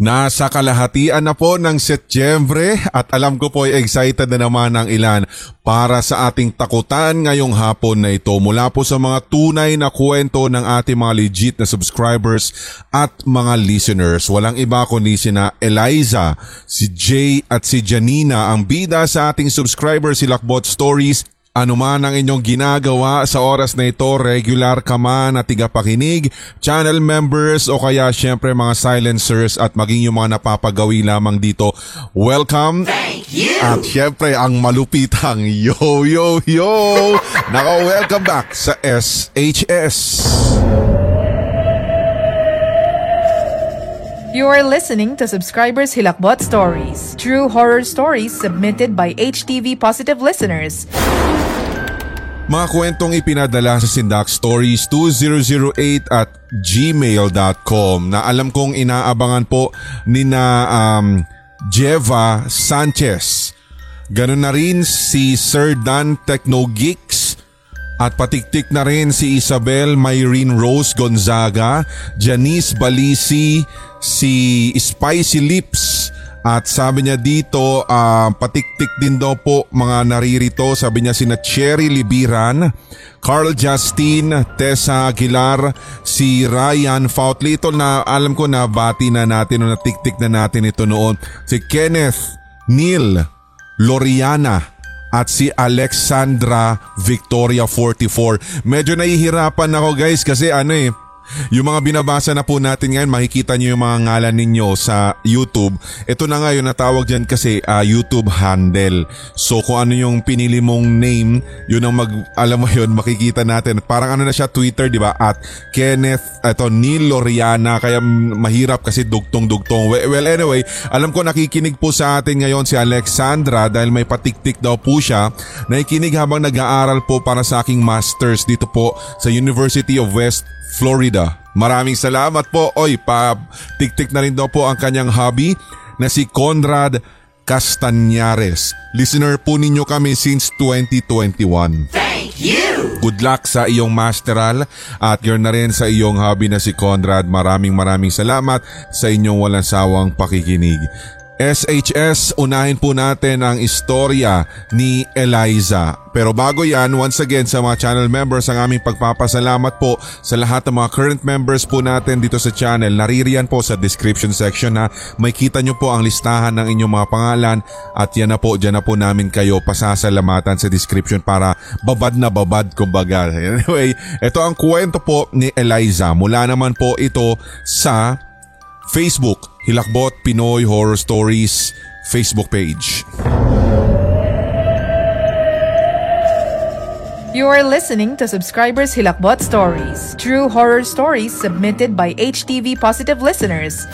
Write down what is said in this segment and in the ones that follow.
Nasa kalahatian na po ng Setyembre at alam ko po ay excited na naman ang ilan para sa ating takutan ngayong hapon na ito mula po sa mga tunay na kwento ng ating mga legit na subscribers at mga listeners. Walang iba kundi sina Eliza, si Jay at si Janina ang bida sa ating subscribers si Lakbot Stories ano man ang inyong ginagawa sa oras na ito, regular ka man at tigapakinig, channel members o kaya syempre mga silencers at maging yung mga napapagawi lamang dito, welcome! Thank you! At syempre ang malupitang yo yo yo! Naka welcome back sa SHS! You are listening to Subscribers Hilakbot Stories, true horror stories submitted by HTV Positive listeners. Mga kwentong ipinadala sa Sindak Stories 2008 at gmail.com na alam kong inaabangan po ni na um, Jeva Sanchez. Ganun na rin si Sir Dan Technogeeks at patiktik na rin si Isabel Myrene Rose Gonzaga, Janice Balisi, si Spicy Lips at sabi niya dito uh, patiktik din daw po mga naririto. Sabi niya sina Cherry Libiran, Carl Justin, Tessa Aguilar, si Ryan Foutley. Ito na alam ko na bati na natin o natiktik na natin ito noon. Si Kenneth, Neil, Loriana at si Alexandra Victoria 44. Medyo nahihirapan ako guys kasi ano eh yung mga binabasa na po natin ngayon, makikita nyo yung mga ngalan ninyo sa YouTube. Ito na nga yung natawag dyan kasi uh, YouTube handle. So kung ano yung pinili mong name, yun ang mag, alam mo yun, makikita natin. Parang ano na siya Twitter, di ba? At Kenneth, ito, Neil Loriana, kaya mahirap kasi dugtong-dugtong. Well anyway, alam ko nakikinig po sa atin ngayon si Alexandra dahil may patiktik daw po siya. Nakikinig habang nag-aaral po para sa aking masters dito po sa University of West Florida. Maraming salamat po. Oy, pa tiktik na rin daw po ang kanyang hobby na si Conrad Castañares. Listener po ninyo kami since 2021. Thank you! Good luck sa iyong masteral at yun na rin sa iyong hobby na si Conrad. Maraming maraming salamat sa inyong walang sawang pakikinig. SHS, unahin po natin ang istorya ni Eliza. Pero bago yan, once again sa mga channel members, ang aming pagpapasalamat po sa lahat ng mga current members po natin dito sa channel. Naririyan po sa description section na may kita nyo po ang listahan ng inyong mga pangalan at yan na po, dyan na po namin kayo pasasalamatan sa description para babad na babad kumbaga. Anyway, ito ang kwento po ni Eliza. Mula naman po ito sa Facebook, Hilakbot Pinoy Horror Stories Facebook page. You are listening to Subscribers Hilakbot Stories, true horror stories submitted by HTV Positive listeners.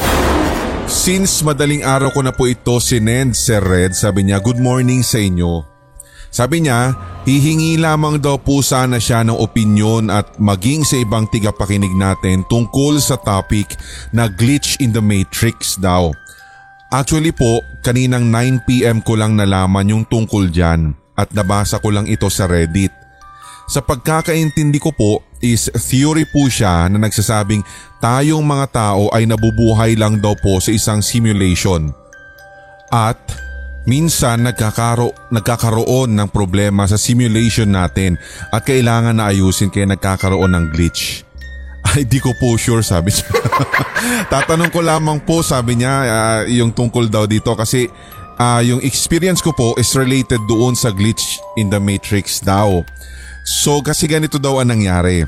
Since madaling araw ko na po ito sinend Sir Red, sabi niya good morning sa inyo. Sabi niya, hihingi lamang daw po sana siya ng opinyon at maging sa ibang tigapakinig natin tungkol sa topic na glitch in the matrix daw. Actually po, kaninang 9pm ko lang nalaman yung tungkol dyan at nabasa ko lang ito sa Reddit. Sa pagkakaintindi ko po is theory po siya na nagsasabing tayong mga tao ay nabubuhay lang daw po sa isang simulation. At Minsan nagkakaro, nagkakaroon ng problema sa simulation natin at kailangan na ayusin kaya nagkakaroon ng glitch. Ay di ko po sure sabi niya. Tatanong ko lamang po sabi niya uh, yung tungkol daw dito kasi uh, yung experience ko po is related doon sa glitch in the matrix daw. So kasi ganito daw ang nangyari.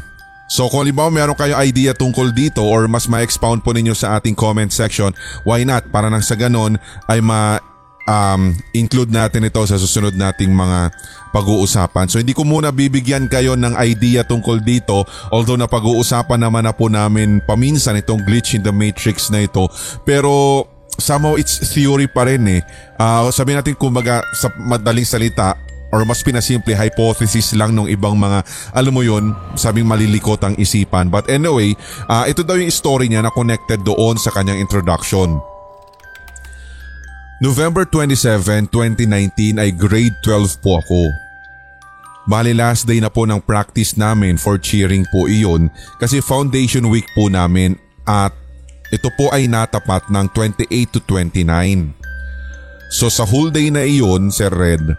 So kung halimbawa meron kayo idea tungkol dito or mas ma-expound po ninyo sa ating comment section, why not? Para nang sa ganon ay ma um, include natin ito sa susunod nating mga pag-uusapan. So hindi ko muna bibigyan kayo ng idea tungkol dito although na pag-uusapan naman na po namin paminsan itong glitch in the matrix na ito. Pero somehow it's theory pa rin eh. Uh, sabi natin kumbaga sa madaling salita or mas pinasimple hypothesis lang ng ibang mga alam mo yon sabing malilikot ang isipan but anyway uh, ito daw yung story niya na connected doon sa kanyang introduction November 27, 2019 ay grade 12 po ako. Bali last day na po ng practice namin for cheering po iyon kasi foundation week po namin at ito po ay natapat ng 28 to 29. So sa whole day na iyon, Sir Red,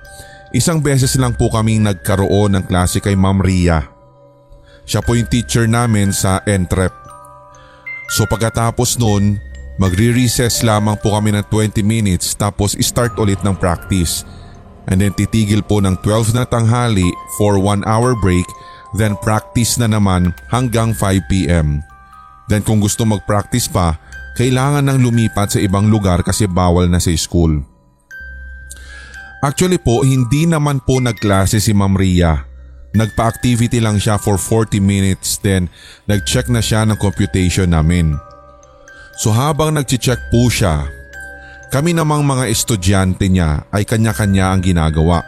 isang beses lang po kaming nagkaroon ng klase kay Ma'am Ria. Siya po yung teacher namin sa Entrep. So pagkatapos noon, magre-recess lamang po kami ng 20 minutes tapos start ulit ng practice. And then titigil po ng 12 na tanghali for 1 hour break then practice na naman hanggang 5pm. Then kung gusto mag-practice pa, kailangan nang lumipat sa ibang lugar kasi bawal na sa school. Actually po, hindi naman po nagklase si Ma'am Ria. Nagpa-activity lang siya for 40 minutes then nag-check na siya ng computation namin. So habang nag-check po siya, kami namang mga estudyante niya ay kanya-kanya ang ginagawa.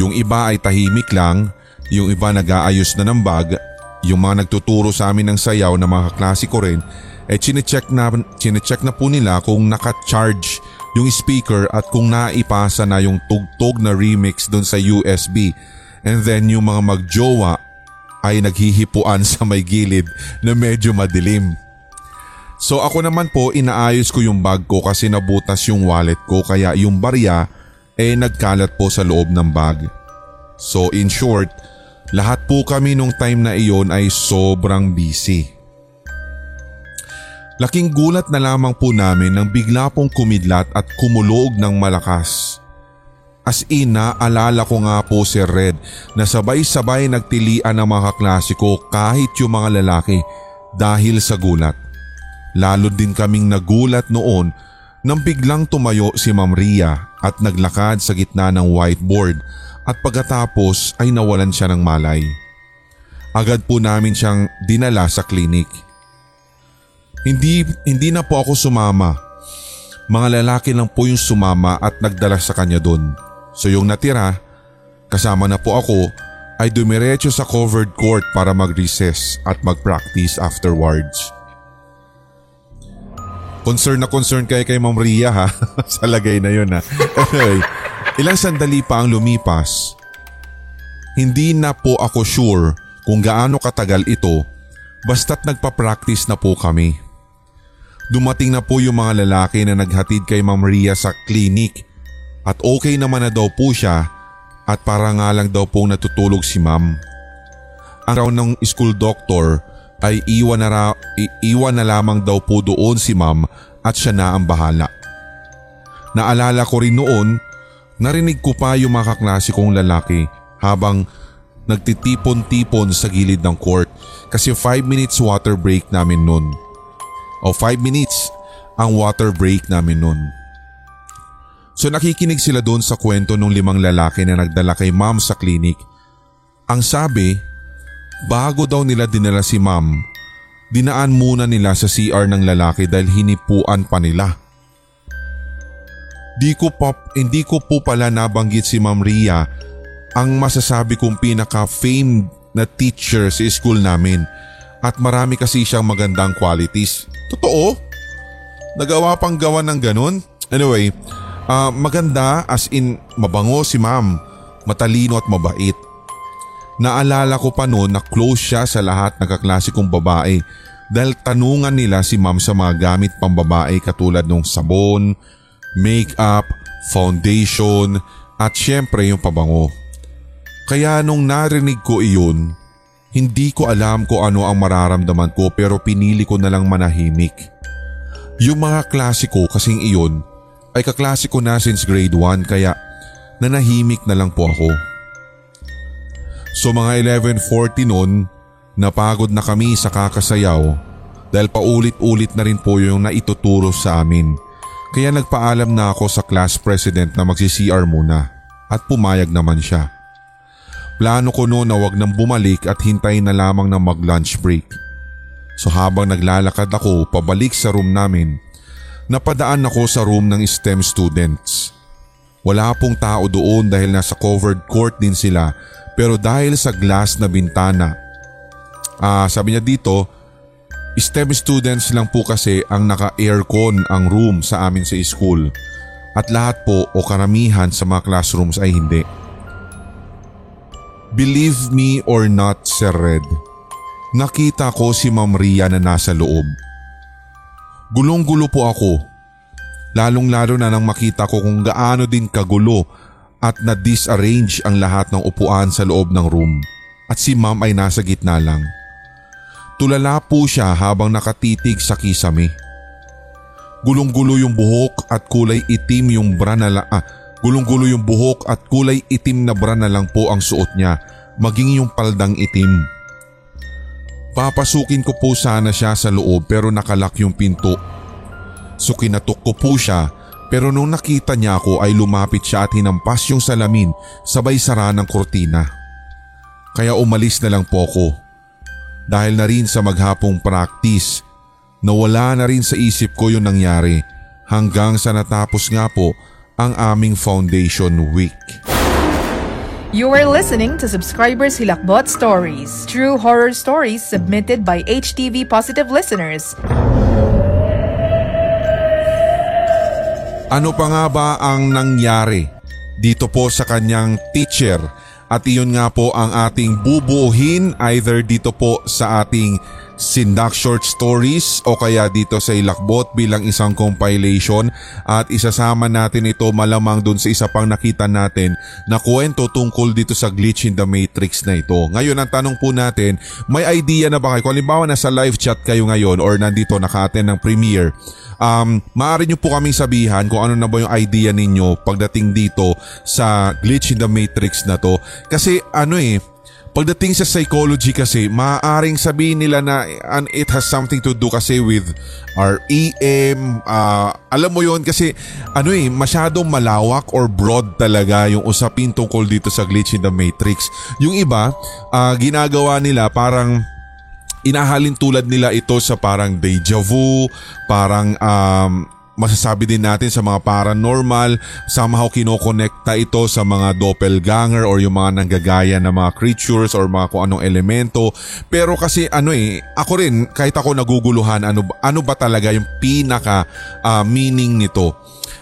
Yung iba ay tahimik lang, yung iba nag-aayos na ng bag, yung mga nagtuturo sa amin ng sayaw na mga klasiko rin, eh chinecheck na, chinecheck na po nila kung naka-charge yung speaker at kung naipasa na yung tugtog na remix doon sa USB And then yung mga magjowa ay naghihipuan sa may gilid na medyo madilim. So ako naman po inaayos ko yung bag ko kasi nabutas yung wallet ko kaya yung barya eh nagkalat po sa loob ng bag. So in short, lahat po kami nung time na iyon ay sobrang busy. Laking gulat na lamang po namin nang bigla pong kumidlat at kumulog ng malakas. As in naalala ko nga po si Red na sabay-sabay nagtilian ng mga klasiko kahit yung mga lalaki dahil sa gulat. Lalo din kaming nagulat noon nang biglang tumayo si Ma'am Ria at naglakad sa gitna ng whiteboard at pagkatapos ay nawalan siya ng malay. Agad po namin siyang dinala sa klinik. Hindi, hindi na po ako sumama. Mga lalaki lang po yung sumama at nagdala sa kanya doon. So yung natira, kasama na po ako ay dumiretso sa covered court para mag-recess at mag-practice afterwards. Concern na concern kayo kay Ma'am Ria ha, sa lagay na yun ha. Anyway, ilang sandali pa ang lumipas. Hindi na po ako sure kung gaano katagal ito basta't nagpa-practice na po kami. Dumating na po yung mga lalaki na naghatid kay Ma'am Ria sa clinic at okay naman na daw po siya at para nga lang daw pong natutulog si ma'am. Ang raw ng school doctor ay iwan na, ra, iwan na lamang daw po doon si ma'am at siya na ang bahala. Naalala ko rin noon, narinig ko pa yung mga kaklase kong lalaki habang nagtitipon-tipon sa gilid ng court kasi 5 minutes water break namin noon. O 5 minutes ang water break namin noon. So nakikinig sila doon sa kwento ng limang lalaki na nagdala kay ma'am sa klinik. Ang sabi, bago daw nila dinala si ma'am, dinaan muna nila sa CR ng lalaki dahil hinipuan pa nila. Di ko pa, hindi ko po pala nabanggit si Ma'am Ria ang masasabi kong pinaka-famed na teacher sa school namin at marami kasi siyang magandang qualities. Totoo? Nagawa pang gawa ng ganun? Anyway, Uh, maganda as in mabango si ma'am, matalino at mabait. Naalala ko pa noon na close siya sa lahat ng kaklase kong babae dahil tanungan nila si ma'am sa mga gamit pang babae katulad ng sabon, makeup, foundation at syempre yung pabango. Kaya nung narinig ko iyon, hindi ko alam kung ano ang mararamdaman ko pero pinili ko na lang manahimik. Yung mga klasiko kasing iyon ay kaklase ko na since grade 1 kaya nanahimik na lang po ako. So mga 11.40 noon, napagod na kami sa kakasayaw dahil paulit-ulit na rin po yung naituturo sa amin. Kaya nagpaalam na ako sa class president na magsi-CR muna at pumayag naman siya. Plano ko noon na wag nang bumalik at hintayin na lamang na mag-lunch break. So habang naglalakad ako pabalik sa room namin Napadaan ako sa room ng STEM students. Wala pong tao doon dahil nasa covered court din sila pero dahil sa glass na bintana. Ah, sabi niya dito, STEM students lang po kasi ang naka-aircon ang room sa amin sa school at lahat po o karamihan sa mga classrooms ay hindi. Believe me or not, Sir Red, nakita ko si Ma'am Ria na nasa loob. Gulong-gulo po ako. Lalong-lalo na nang makita ko kung gaano din kagulo at na-disarrange ang lahat ng upuan sa loob ng room at si ma'am ay nasa gitna lang. Tulala po siya habang nakatitig sa kisame. Gulong-gulo yung buhok at kulay itim yung bra na la- ah, gulong-gulo yung buhok at kulay itim na bra na lang po ang suot niya, maging yung paldang itim. Papasukin ko po sana siya sa loob pero nakalak yung pinto. So kinatok ko po siya pero nung nakita niya ako ay lumapit siya at hinampas yung salamin sabay sara ng kortina. Kaya umalis na lang po ako. Dahil na rin sa maghapong practice, nawala na rin sa isip ko yung nangyari hanggang sa natapos nga po ang aming foundation week. You are listening to Subscribers Hilakbot Stories, true horror stories submitted by HTV Positive listeners. Ano pa nga ba ang nangyari dito po sa kanyang teacher? At iyon nga po ang ating bubuuhin either dito po sa ating Sindak Short Stories o kaya dito sa Ilakbot bilang isang compilation at isasama natin ito malamang dun sa isa pang nakita natin na kwento tungkol dito sa glitch in the matrix na ito. Ngayon ang tanong po natin, may idea na ba kayo? Kung halimbawa nasa live chat kayo ngayon or nandito naka-attend ng premiere, um, maaari nyo po kaming sabihan kung ano na ba yung idea ninyo pagdating dito sa glitch in the matrix na to. Kasi ano eh, Pagdating sa psychology kasi, maaaring sabihin nila na and it has something to do kasi with our EM. Uh, alam mo yon kasi ano eh, masyadong malawak or broad talaga yung usapin tungkol dito sa glitch in the matrix. Yung iba, uh, ginagawa nila parang inahalin tulad nila ito sa parang deja vu, parang um, masasabi din natin sa mga paranormal, somehow kinokonekta ito sa mga doppelganger or yung mga nanggagaya na mga creatures or mga kung anong elemento. Pero kasi ano eh, ako rin kahit ako naguguluhan ano, ano ba talaga yung pinaka uh, meaning nito.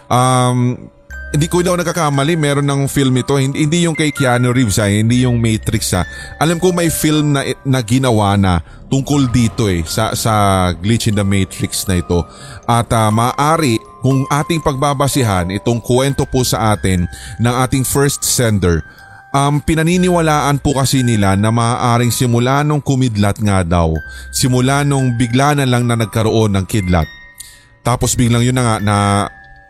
Um, hindi ko daw nagkakamali, meron ng film ito, hindi, hindi yung kay Keanu Reeves ha, hindi yung Matrix ha. Alam ko may film na, na ginawa na tungkol dito eh, sa, sa glitch in the Matrix na ito. At uh, maaari kung ating pagbabasihan itong kwento po sa atin ng ating first sender, um, pinaniniwalaan po kasi nila na maaaring simula nung kumidlat nga daw, simula nung bigla na lang na nagkaroon ng kidlat. Tapos biglang yun na nga na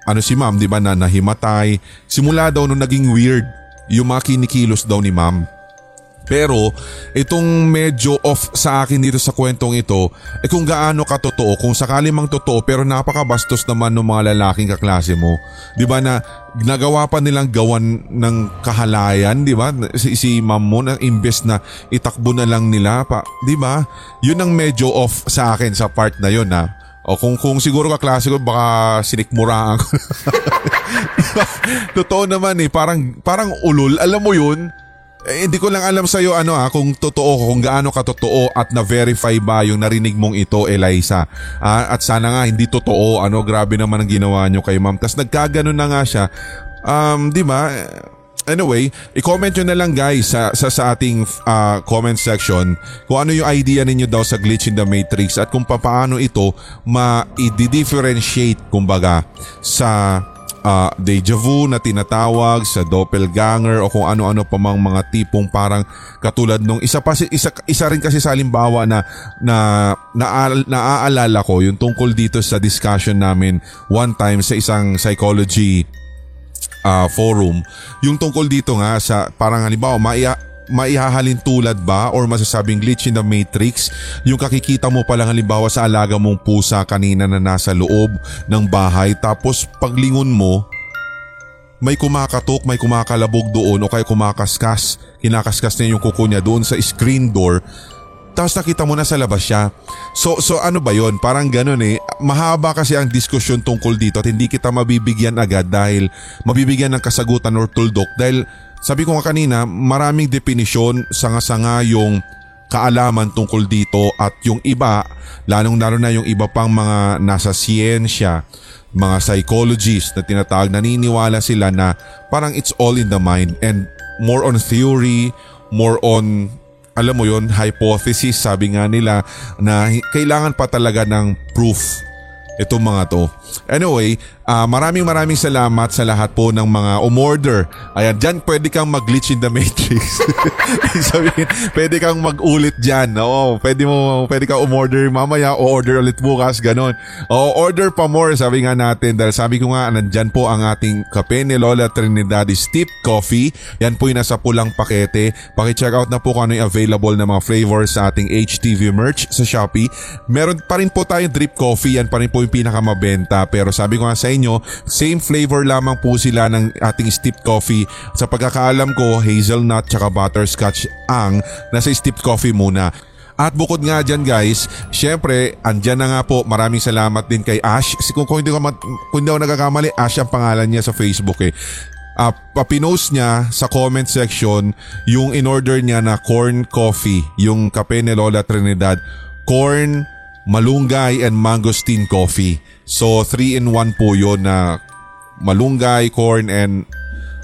ano si ma'am, di ba, na nahimatay. Simula daw nung naging weird yung mga kinikilos daw ni ma'am. Pero itong medyo off sa akin dito sa kwentong ito, eh kung gaano katotoo, kung sakali mang totoo pero napakabastos naman ng mga lalaking kaklase mo. 'Di ba na nagawa pa nilang gawan ng kahalayan, 'di ba? Si, si ma'am mo na imbes na itakbo na lang nila pa, 'di ba? 'Yun ang medyo off sa akin sa part na 'yon ha. O kung, kung siguro ka klase ko, baka sinikmuraan ko. Totoo naman eh, parang, parang ulol. Alam mo yun? Eh, hindi ko lang alam sa'yo ano ah, kung totoo, kung gaano katotoo at na-verify ba yung narinig mong ito, Eliza. Ah, at sana nga hindi totoo, ano, grabe naman ang ginawa nyo kay ma'am. Tapos nagkaganon na nga siya. Um, di ba? Anyway, i-comment nyo na lang guys sa, sa, sa ating uh, comment section kung ano yung idea ninyo daw sa glitch in the matrix at kung paano ito ma-differentiate kumbaga sa uh, deja vu na tinatawag sa doppelganger o kung ano-ano pa mang mga tipong parang katulad nung isa pa isa, isa rin kasi sa halimbawa na na naaalala ko yung tungkol dito sa discussion namin one time sa isang psychology uh, forum yung tungkol dito nga sa parang halimbawa maia maihahalin tulad ba or masasabing glitch in the matrix? Yung kakikita mo palang halimbawa sa alaga mong pusa kanina na nasa loob ng bahay tapos paglingon mo may kumakatok, may kumakalabog doon o kaya kumakaskas, kinakaskas niya yung kuko niya doon sa screen door tapos nakita mo na sa labas siya. So, so ano ba yon? Parang ganun eh. Mahaba kasi ang diskusyon tungkol dito at hindi kita mabibigyan agad dahil mabibigyan ng kasagutan or tuldok dahil sabi ko nga kanina maraming definisyon sanga-sanga yung kaalaman tungkol dito at yung iba, lalong lalo na yung iba pang mga nasa siyensya, mga psychologists na tinatawag, naniniwala sila na parang it's all in the mind and more on theory, more on alam mo yon hypothesis sabi nga nila na kailangan pa talaga ng proof itong mga to. Anyway, uh, maraming maraming salamat sa lahat po ng mga umorder. Ayan, dyan pwede kang mag-glitch in the matrix. Sabihin, pwede kang mag-ulit dyan. Oo, pwede mo, pwede kang umorder mamaya o order ulit bukas, ganon. O order pa more, sabi nga natin. Dahil sabi ko nga, nandyan po ang ating kape ni Lola Trinidad Steep Coffee. Yan po yung nasa pulang pakete. Paki-check out na po kung ano yung available na mga flavors sa ating HTV merch sa Shopee. Meron pa rin po tayong drip coffee. Yan pa rin po yung pinakamabenta. Pero sabi ko nga sa inyo, same flavor lamang po sila ng ating steep coffee. Sa pagkakaalam ko, hazelnut tsaka butterscotch ang nasa steep coffee muna. At bukod nga dyan guys, syempre, andyan na nga po, maraming salamat din kay Ash. Kung, kung, hindi ko, kung hindi ako nagkakamali, Ash ang pangalan niya sa Facebook eh. Uh, papinost niya sa comment section yung in-order niya na corn coffee, yung kape ni Lola Trinidad. Corn, malunggay and mangosteen coffee. So 3 in 1 po yun na malunggay, corn and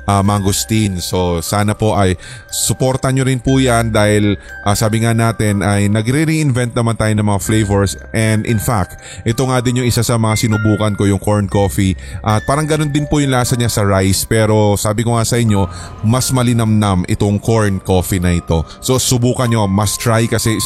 uh, mangosteen. So sana po ay suportan nyo rin po yan dahil uh, sabi nga natin ay nagre-reinvent naman tayo ng mga flavors and in fact ito nga din yung isa sa mga sinubukan ko yung corn coffee at uh, parang ganun din po yung lasa niya sa rice pero sabi ko nga sa inyo mas malinamnam itong corn coffee na ito. So subukan nyo, must try kasi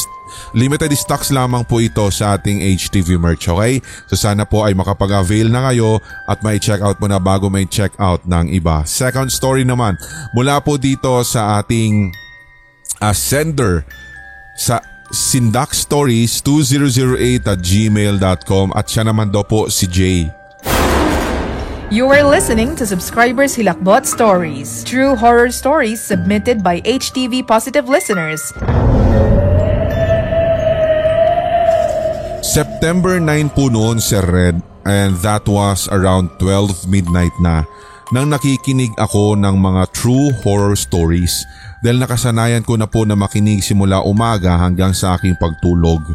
Limited stocks lamang po ito sa ating HTV merch, okay? So sana po ay makapag-avail na kayo at may check out mo na bago may check out ng iba. Second story naman, mula po dito sa ating uh, sender sa sindakstories2008 at gmail.com at siya naman daw po si Jay. You are listening to Subscribers Hilakbot Stories, true horror stories submitted by HTV Positive listeners. September 9 po noon Sir Red and that was around 12 midnight na nang nakikinig ako ng mga true horror stories dahil nakasanayan ko na po na makinig simula umaga hanggang sa aking pagtulog.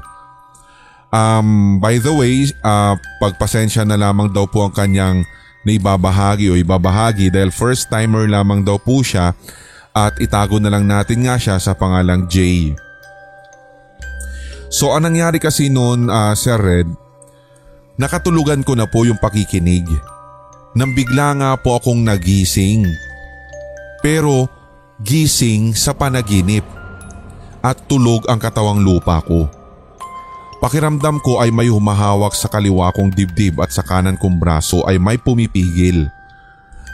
Um, by the way, uh, pagpasensya na lamang daw po ang kanyang naibabahagi o ibabahagi dahil first timer lamang daw po siya at itago na lang natin nga siya sa pangalang Jay. So ang nangyari kasi noon uh, Sir Red, nakatulugan ko na po yung pakikinig. Nang bigla nga po akong nagising. Pero gising sa panaginip at tulog ang katawang lupa ko. Pakiramdam ko ay may humahawak sa kaliwa kong dibdib at sa kanan kong braso ay may pumipigil.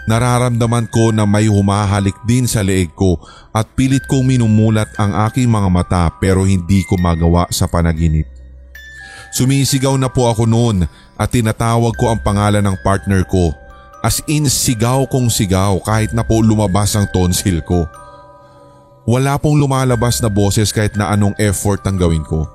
Nararamdaman ko na may humahalik din sa leeg ko at pilit kong minumulat ang aking mga mata pero hindi ko magawa sa panaginip. Sumisigaw na po ako noon at tinatawag ko ang pangalan ng partner ko. As in sigaw kong sigaw kahit na po lumabas ang tonsil ko. Wala pong lumalabas na boses kahit na anong effort ang gawin ko.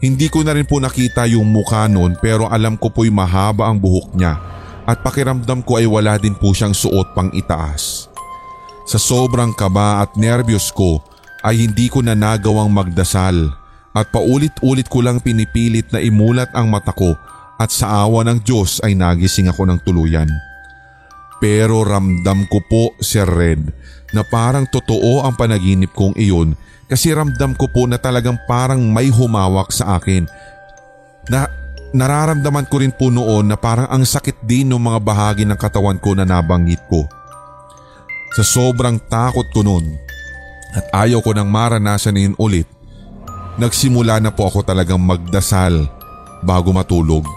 Hindi ko na rin po nakita yung mukha noon pero alam ko po'y mahaba ang buhok niya at pakiramdam ko ay wala din po siyang suot pang itaas. Sa sobrang kaba at nerbiyos ko ay hindi ko na nagawang magdasal at paulit-ulit ko lang pinipilit na imulat ang mata ko at sa awa ng Diyos ay nagising ako ng tuluyan. Pero ramdam ko po, Sir Red, na parang totoo ang panaginip kong iyon kasi ramdam ko po na talagang parang may humawak sa akin na Nararamdaman ko rin po noon na parang ang sakit din ng mga bahagi ng katawan ko na nabanggit ko. Sa sobrang takot ko noon at ayaw ko nang maranasan yun ulit, nagsimula na po ako talagang magdasal bago matulog.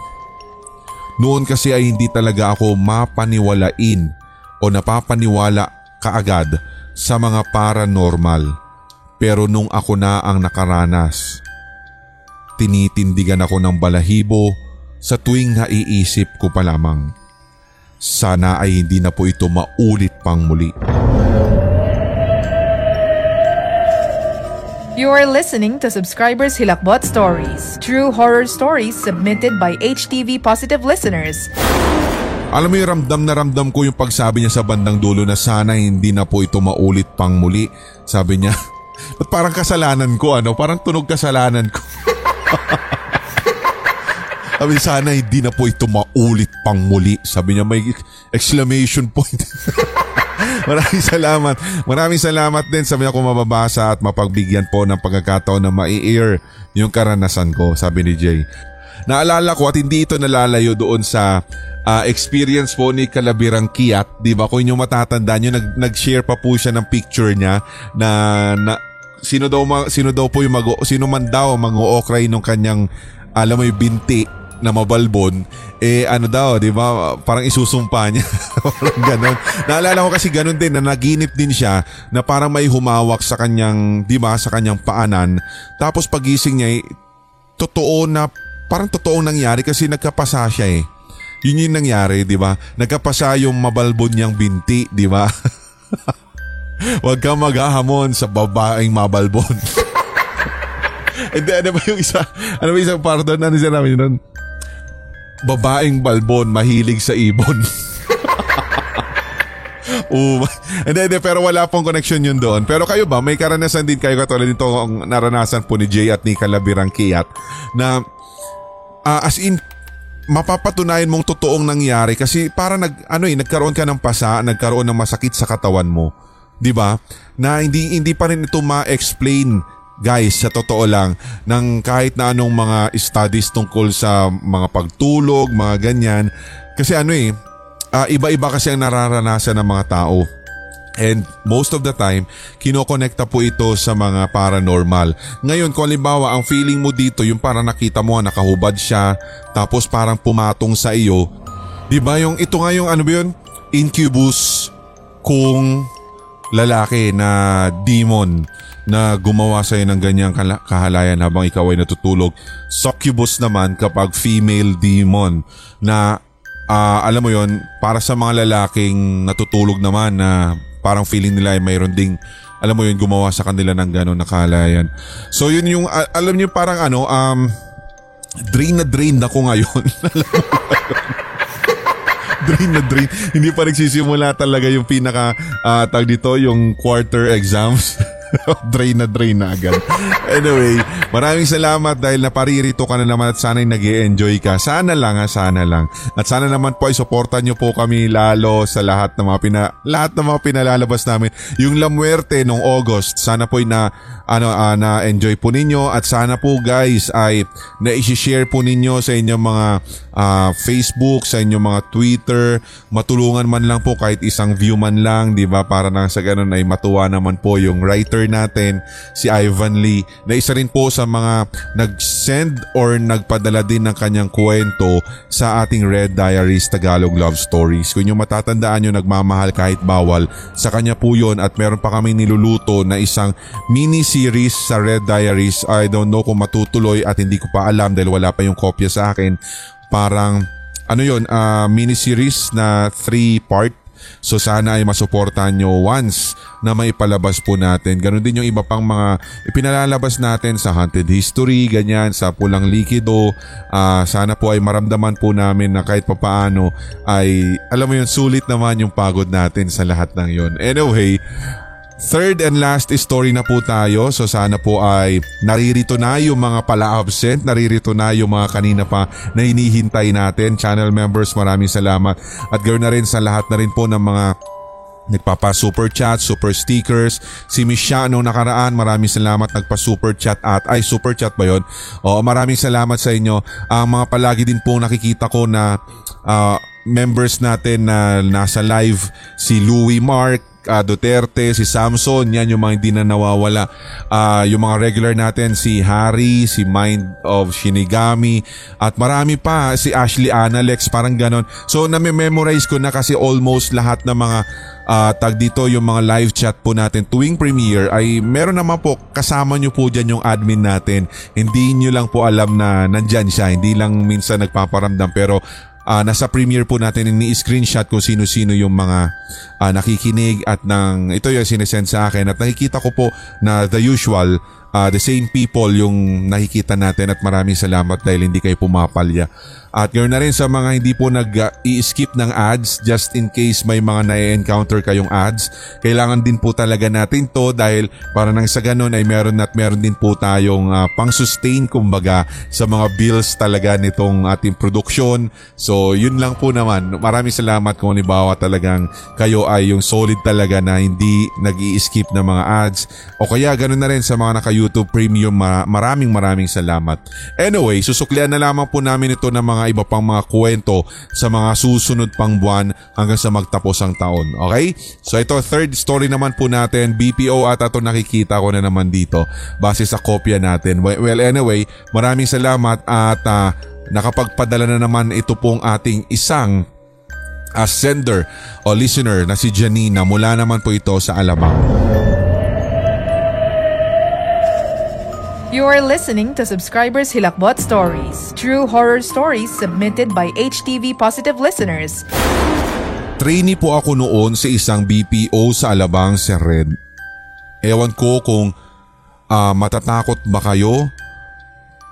Noon kasi ay hindi talaga ako mapaniwalain o napapaniwala kaagad sa mga paranormal. Pero nung ako na ang nakaranas, Tinitindigan ako ng balahibo sa tuwing naiisip ko pa lamang. Sana ay hindi na po ito maulit pang muli. You are listening to Subscribers Hilakbot Stories, true horror stories submitted by HTV Positive listeners. Alam mo yung ramdam na ramdam ko yung pagsabi niya sa bandang dulo na sana hindi na po ito maulit pang muli. Sabi niya, Ba't parang kasalanan ko ano? Parang tunog kasalanan ko. Sabi sana hindi na po ito maulit pang muli. Sabi niya may exclamation point. Maraming salamat. Maraming salamat din. Sabi niya kung mababasa at mapagbigyan po ng pagkakataon na mai-air yung karanasan ko. Sabi ni Jay. Naalala ko at hindi ito nalalayo doon sa uh, experience po ni Kalabirang Kiat, 'di ba? Kung inyo matatandaan niyo, nag nag-share pa po siya ng picture niya na, na sino daw ma, sino daw po yung mag sino man daw mag-ookray nung kanyang alam mo yung binti na mabalbon, eh ano daw, di ba? Parang isusumpa niya. parang ganun. Naalala ko kasi ganun din na naginip din siya na parang may humawak sa kanyang, di ba, sa kanyang paanan. Tapos pagising niya, eh, totoo na, parang totoong nangyari kasi nagkapasa siya eh. Yun yung nangyari, di ba? Nagkapasa yung mabalbon niyang binti, di ba? Huwag kang maghahamon sa babaeng mabalbon. Hindi, ano ba yung isa? Ano ba isang pardon? Ano siya namin nun? Babaeng balbon, mahilig sa ibon. Oh, hindi, hindi, pero wala pong connection yun doon. Pero kayo ba, may karanasan din kayo katulad nito ang naranasan po ni Jay at ni Kalabirang Kiyat na uh, as in mapapatunayan mong totoong nangyari kasi para nag ano eh nagkaroon ka ng pasa, nagkaroon ng masakit sa katawan mo. 'Di ba? Na hindi hindi pa rin ito ma-explain guys sa totoo lang ng kahit na anong mga studies tungkol sa mga pagtulog, mga ganyan. Kasi ano eh, uh, iba-iba kasi ang nararanasan ng mga tao. And most of the time, kinokonekta po ito sa mga paranormal. Ngayon, kung halimbawa, ang feeling mo dito, yung parang nakita mo, nakahubad siya, tapos parang pumatong sa iyo. Di ba yung, ito nga yung ano ba yun? Incubus kung lalaki na demon na gumawa sa iyo ng ganyang kahalayan habang ikaw ay natutulog. Succubus naman kapag female demon na uh, alam mo yon para sa mga lalaking natutulog naman na parang feeling nila ay mayroon ding alam mo yun gumawa sa kanila ng gano'n na kahalayan. So yun yung uh, alam niyo parang ano um drain na drain ako ngayon. drain na drain. Hindi pa nagsisimula talaga yung pinaka uh, tag dito, yung quarter exams. drain na drain na agad. Anyway, maraming salamat dahil naparirito ka na naman at sana'y nag enjoy ka. Sana lang ha, sana lang. At sana naman po ay suportan nyo po kami lalo sa lahat ng mga pina, lahat ng mga pinalalabas namin. Yung La Muerte nung August, sana po ay na ano uh, na enjoy po ninyo at sana po guys ay na-share po ninyo sa inyong mga uh, Facebook, sa inyong mga Twitter, matulungan man lang po kahit isang view man lang, 'di ba? Para nang sa ganun ay matuwa naman po yung writer natin si Ivan Lee na isa rin po sa mga nag-send or nagpadala din ng kanyang kwento sa ating Red Diaries Tagalog Love Stories. Kung yung matatandaan nyo nagmamahal kahit bawal, sa kanya po yon at meron pa kami niluluto na isang mini series sa Red Diaries. I don't know kung matutuloy at hindi ko pa alam dahil wala pa yung kopya sa akin. Parang ano yon uh, ah, mini series na 3 part So sana ay masuportahan nyo once na maipalabas po natin. Ganon din yung iba pang mga ipinalalabas natin sa Haunted History, ganyan, sa Pulang Likido. Uh, sana po ay maramdaman po namin na kahit papaano ay alam mo yun, sulit naman yung pagod natin sa lahat ng yon. Anyway, Third and last story na po tayo. So sana po ay naririto na yung mga pala absent, naririto na yung mga kanina pa na hinihintay natin. Channel members, maraming salamat. At ganoon na rin sa lahat na rin po ng mga Nagpapa super chat, super stickers. Si Misha nung nakaraan, maraming salamat nagpa super chat at ay super chat ba 'yon? Oo, maraming salamat sa inyo. Ang mga palagi din po nakikita ko na uh, members natin na nasa live si Louie Mark, uh, Duterte, si Samson, yan yung mga hindi na nawawala. Uh, yung mga regular natin, si Harry, si Mind of Shinigami, at marami pa, si Ashley Analex, parang ganon. So, nami-memorize ko na kasi almost lahat ng mga uh, tag dito yung mga live chat po natin tuwing premiere ay meron naman po kasama nyo po dyan yung admin natin. Hindi nyo lang po alam na nandyan siya. Hindi lang minsan nagpaparamdam pero uh, nasa premiere po natin ni-screenshot kung sino-sino yung mga uh, nakikinig at nang ito yung sinesend sa akin at nakikita ko po na the usual uh, the same people yung nakikita natin at maraming salamat dahil hindi kayo pumapalya. At ganoon na rin sa mga hindi po nag-i-skip ng ads just in case may mga na-encounter kayong ads. Kailangan din po talaga natin to dahil para nang sa ganun ay meron at meron din po tayong uh, pang-sustain kumbaga sa mga bills talaga nitong ating produksyon. So yun lang po naman. Maraming salamat kung halimbawa talagang kayo ay yung solid talaga na hindi nag-i-skip ng mga ads. O kaya ganun na rin sa mga naka-YouTube Premium. Maraming maraming salamat. Anyway, susuklian na lamang po namin ito ng mga iba pang mga kwento sa mga susunod pang buwan hanggang sa magtapos ang taon. Okay? So ito, third story naman po natin. BPO at ito nakikita ko na naman dito base sa kopya natin. Well, anyway, maraming salamat at uh, nakapagpadala na naman ito pong ating isang uh, sender o listener na si Janina mula naman po ito sa Alabang. You are listening to Subscribers Hilakbot Stories, true horror stories submitted by HTV Positive listeners. Trainee po ako noon sa isang BPO sa Alabang, Sir Red. Ewan ko kung uh, matatakot ba kayo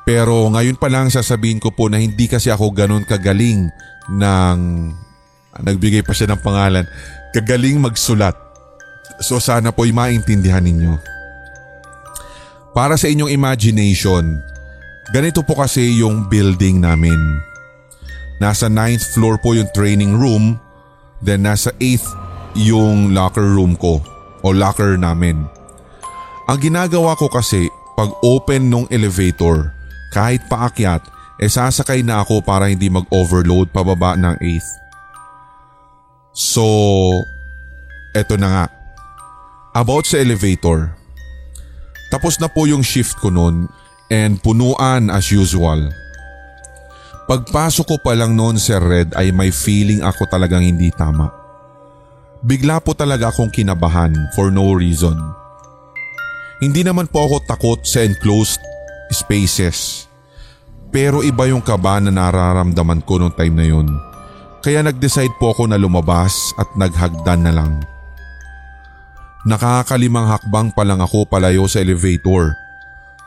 pero ngayon pa lang sasabihin ko po na hindi kasi ako ganun kagaling ng nagbigay pa siya ng pangalan kagaling magsulat. So sana po ay maintindihan ninyo. Para sa inyong imagination, ganito po kasi yung building namin. Nasa 9th floor po yung training room, then nasa 8th yung locker room ko o locker namin. Ang ginagawa ko kasi pag open nung elevator, kahit paakyat, eh sasakay na ako para hindi mag-overload pababa ng 8th. So, eto na nga. About sa elevator, tapos na po yung shift ko noon and punuan as usual. Pagpasok ko pa lang noon Sir Red ay may feeling ako talagang hindi tama. Bigla po talaga akong kinabahan for no reason. Hindi naman po ako takot sa enclosed spaces. Pero iba yung kaba na nararamdaman ko noong time na yun. Kaya nag-decide po ako na lumabas at naghagdan na lang. Nakakalimang hakbang pa lang ako palayo sa elevator.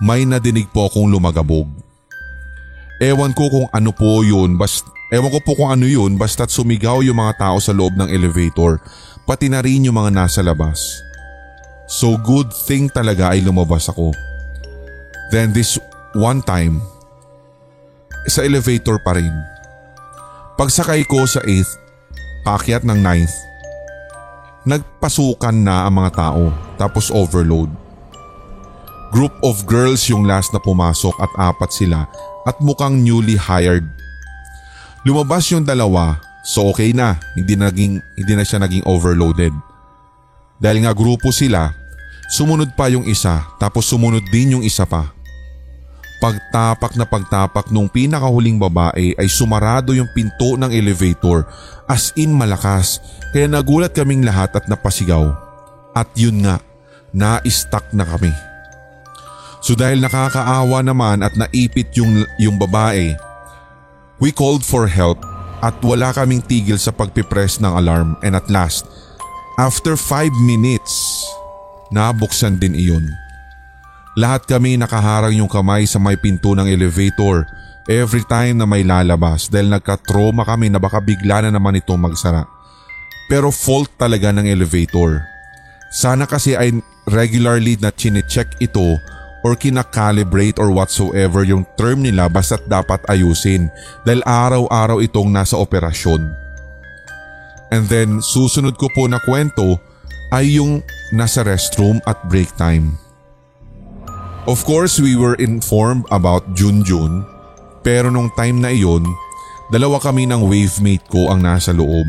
May nadinig po akong lumagabog. Ewan ko kung ano po yun, bast ewan ko po kung ano yun basta't sumigaw yung mga tao sa loob ng elevator, pati na rin yung mga nasa labas. So good thing talaga ay lumabas ako. Then this one time, sa elevator pa rin. Pagsakay ko sa 8th, paakyat ng 9th, Nagpasukan na ang mga tao tapos overload. Group of girls yung last na pumasok at apat sila at mukhang newly hired. Lumabas yung dalawa so okay na hindi, naging, hindi na siya naging overloaded. Dahil nga grupo sila, sumunod pa yung isa tapos sumunod din yung isa pa. Pagtapak na pagtapak nung pinakahuling babae ay sumarado yung pinto ng elevator as in malakas kaya nagulat kaming lahat at napasigaw. At yun nga, na-stuck na kami. So dahil nakakaawa naman at naipit yung, yung babae, we called for help at wala kaming tigil sa pagpipress ng alarm and at last, after 5 minutes, nabuksan din iyon. Lahat kami nakaharang yung kamay sa may pinto ng elevator every time na may lalabas dahil nagka-trauma kami na baka bigla na naman itong magsara. Pero fault talaga ng elevator. Sana kasi ay regularly na chine-check ito or kinakalibrate or whatsoever yung term nila basta't dapat ayusin dahil araw-araw itong nasa operasyon. And then susunod ko po na kwento ay yung nasa restroom at break time. Of course, we were informed about Junjun pero nung time na iyon, dalawa kami ng wavemate ko ang nasa loob.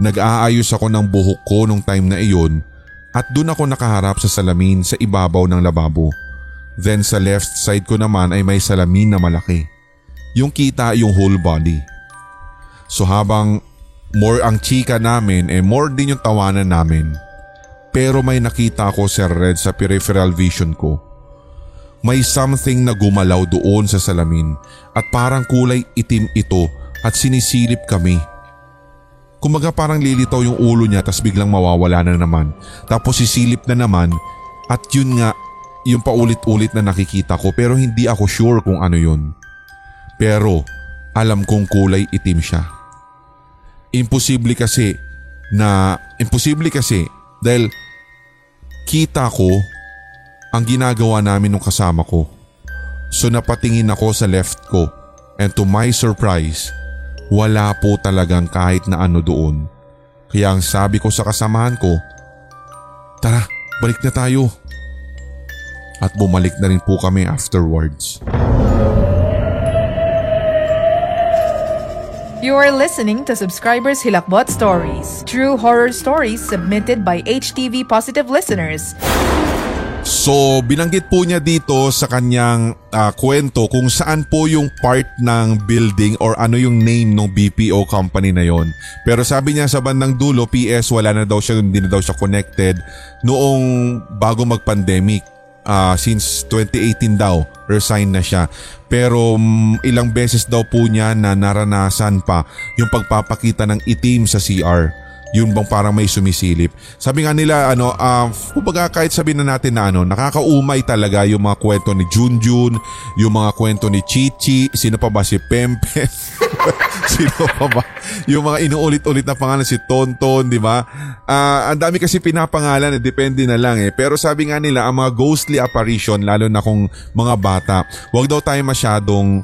Nag-aayos ako ng buhok ko nung time na iyon at doon ako nakaharap sa salamin sa ibabaw ng lababo. Then sa left side ko naman ay may salamin na malaki. Yung kita yung whole body. So habang more ang chika namin eh more din yung tawanan namin. Pero may nakita ako Sir Red sa peripheral vision ko may something na gumalaw doon sa salamin at parang kulay itim ito at sinisilip kami. Kumaga parang lilitaw yung ulo niya tapos biglang mawawala na naman. Tapos sisilip na naman at yun nga yung paulit-ulit na nakikita ko pero hindi ako sure kung ano yun. Pero alam kong kulay itim siya. Imposible kasi na imposible kasi dahil kita ko ang ginagawa namin nung kasama ko. So napatingin ako sa left ko and to my surprise, wala po talagang kahit na ano doon. Kaya ang sabi ko sa kasamahan ko, Tara, balik na tayo. At bumalik na rin po kami afterwards. You are listening to Subscribers Hilakbot Stories, true horror stories submitted by HTV Positive listeners. So binanggit po niya dito sa kanyang uh, kwento kung saan po yung part ng building or ano yung name ng BPO company na yon. Pero sabi niya sa bandang dulo, PS wala na daw siya, hindi na daw siya connected noong bago mag-pandemic. Uh, since 2018 daw, resign na siya. Pero um, ilang beses daw po niya na naranasan pa yung pagpapakita ng itim sa CR yun bang parang may sumisilip. Sabi nga nila ano, um, kumbaga kahit sabihin na natin na ano, nakakaumay talaga yung mga kwento ni Junjun, yung mga kwento ni Chichi, sino pa ba si Pempe, sino pa ba, yung mga inuulit-ulit na pangalan si Tonton, di ba? Uh, ang dami kasi pinapangalan, eh, depende na lang eh. Pero sabi nga nila, ang mga ghostly apparition, lalo na kung mga bata, wag daw tayo masyadong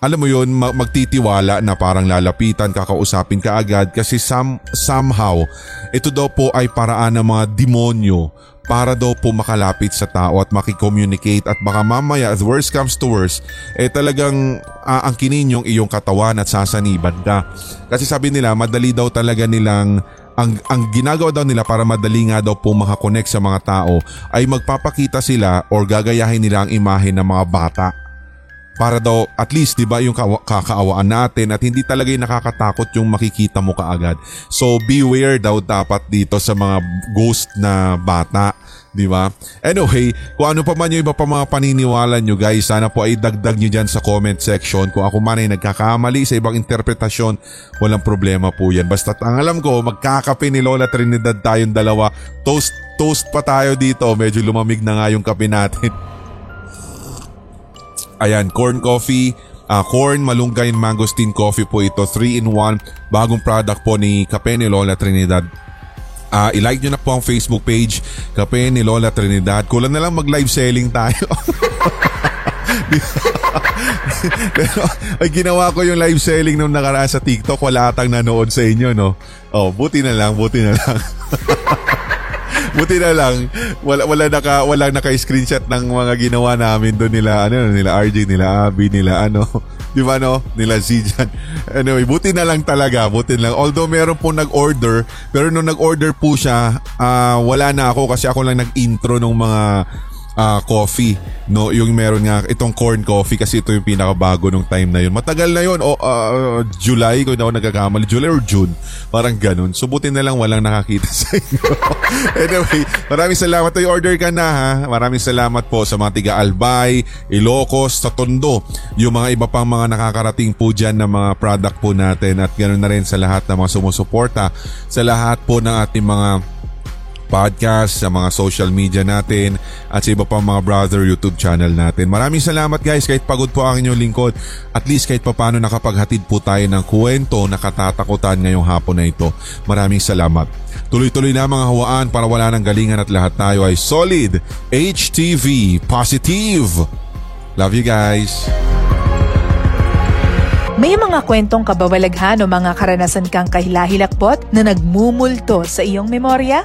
alam mo yun, magtitiwala na parang lalapitan, kakausapin ka agad kasi some, somehow ito daw po ay paraan ng mga demonyo para daw po makalapit sa tao at makicommunicate at baka mamaya as worst comes to worst eh talagang aangkinin yung iyong katawan at sasaniban ka. Kasi sabi nila madali daw talaga nilang ang, ang ginagawa daw nila para madali nga daw po makakonect sa mga tao ay magpapakita sila or gagayahin nila ang imahe ng mga bata para daw at least 'di ba yung kakaawaan natin at hindi talaga yung nakakatakot yung makikita mo kaagad. So beware daw dapat dito sa mga ghost na bata. Di ba? Anyway, kung ano pa man yung iba pa mga paniniwala nyo guys, sana po ay dagdag nyo dyan sa comment section. Kung ako man ay nagkakamali sa ibang interpretasyon, walang problema po yan. Basta ang alam ko, magkakape ni Lola Trinidad tayong dalawa. Toast, toast pa tayo dito. Medyo lumamig na nga yung kape natin. Ayan, corn coffee, uh, corn, malunggay, mangosteen coffee po ito. 3-in-1, bagong product po ni Kape ni Lola Trinidad. Uh, i-like nyo na po ang Facebook page, Kape ni Lola Trinidad. Kulang na lang mag-live selling tayo. Pero ay ginawa ko yung live selling nung nakaraan sa TikTok, wala atang nanood sa inyo, no? Oh, buti na lang, buti na lang. Buti na lang wala wala naka wala naka-screenshot ng mga ginawa namin doon nila ano nila RJ nila Abby nila ano di ba no? Nila Zijan anyway buti na lang talaga buti na lang. Although meron po nag-order pero nung nag-order po siya uh, wala na ako kasi ako lang nag-intro ng mga uh, coffee no? Yung meron nga itong corn coffee kasi ito yung pinakabago nung time na yun. Matagal na yun o uh, July kung ako nagkakamali July or June? Parang ganun. Subutin na lang walang nakakita sa inyo. Anyway maraming salamat. Ay order ka na ha? Maraming salamat po sa mga tiga Albay Ilocos sa Tondo. Yung mga iba pang mga nakakarating po dyan ng mga product po natin. At ganoon na rin sa lahat ng mga sumusuporta. Sa lahat po ng ating mga podcast, sa mga social media natin at sa iba pang mga brother YouTube channel natin. Maraming salamat guys kahit pagod po ang inyong lingkod. At least kahit papano nakapaghatid po tayo ng kwento na katatakutan ngayong hapon na ito. Maraming salamat. Tuloy-tuloy na mga hawaan para wala ng galingan at lahat tayo ay solid, HTV, positive. Love you guys. May mga kwentong kabawalaghan o mga karanasan kang kahilahilakbot na nagmumulto sa iyong memorya?